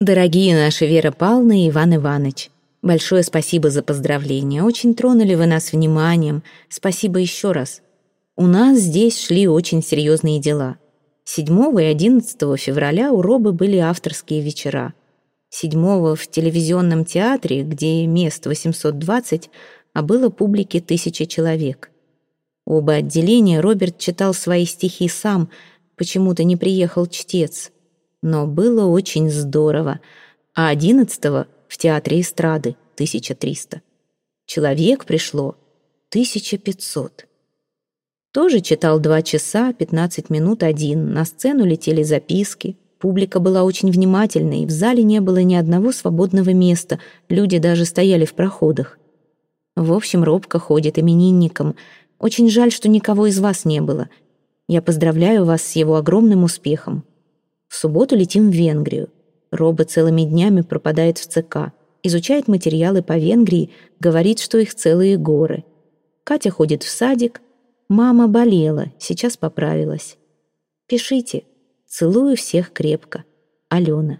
Дорогие наши Вера Павловна и Иван Иванович, большое спасибо за поздравления. Очень тронули вы нас вниманием. Спасибо еще раз. У нас здесь шли очень серьезные дела. 7 и 11 февраля у Робы были авторские вечера. 7 в телевизионном театре, где мест 820, а было публики тысяча человек. Оба отделения Роберт читал свои стихи сам, почему-то не приехал чтец. Но было очень здорово. А 11 в театре эстрады 1300. Человек пришло 1500. Тоже читал два часа, 15 минут один. На сцену летели записки. Публика была очень внимательной, в зале не было ни одного свободного места, люди даже стояли в проходах. В общем, робко ходит именинником. Очень жаль, что никого из вас не было. Я поздравляю вас с его огромным успехом. В субботу летим в Венгрию. Роба целыми днями пропадает в ЦК. Изучает материалы по Венгрии, говорит, что их целые горы. Катя ходит в садик, Мама болела, сейчас поправилась. Пишите. Целую всех крепко. Алена.